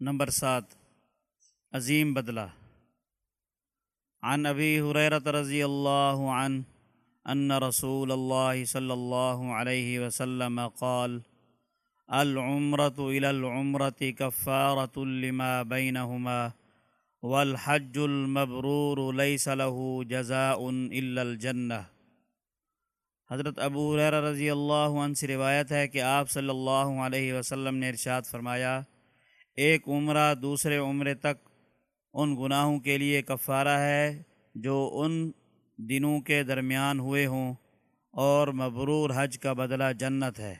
Number سات، عظیم بدلہ۔ عن ابی حریرت رضی اللہ عنہ ان رسول اللہ صلی اللہ علیہ وسلم قال العمرة الى العمرة كفارة لما بينهما والحج المبرور ليس له جزاء الا الجنة حضرت ابو حریر رضی اللہ عنہ سے روایت ہے کہ آپ صلی اللہ علیہ وسلم نے ارشاد فرمایا ایک عمرہ دوسرے عمرے تک ان گناہوں کے لیے کفارہ ہے جو ان دنوں کے درمیان ہوئے ہوں اور مبرور حج کا بدلہ جنت ہے۔